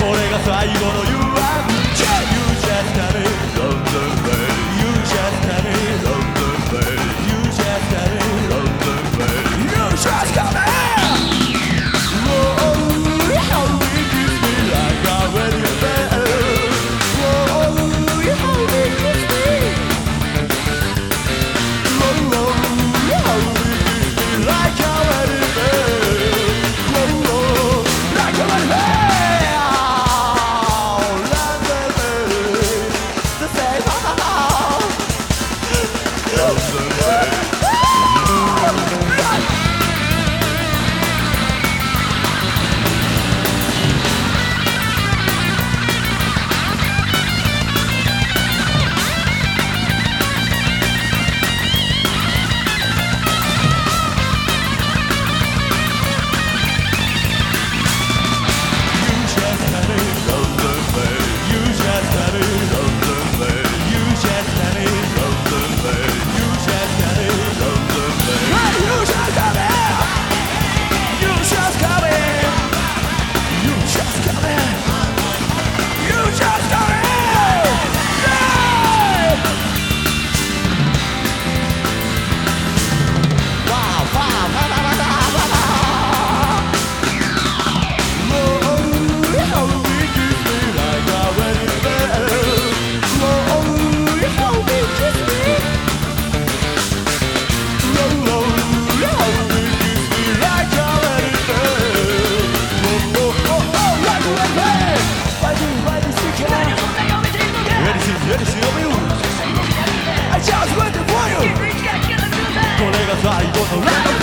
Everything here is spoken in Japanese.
これが最後の誘惑 i don't to let